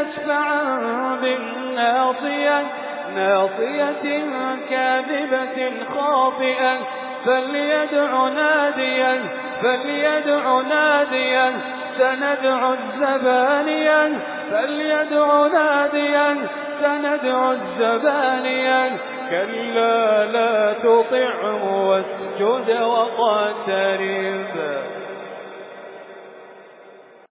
لنشفعا بالناصية ناصية كاذبة خاطئة. فليدع ناديا فليدع ناديا سندع الزبانيا. فليدع ناديا سندع الزبانيا. كلا لا تطعه واسجد وقترب.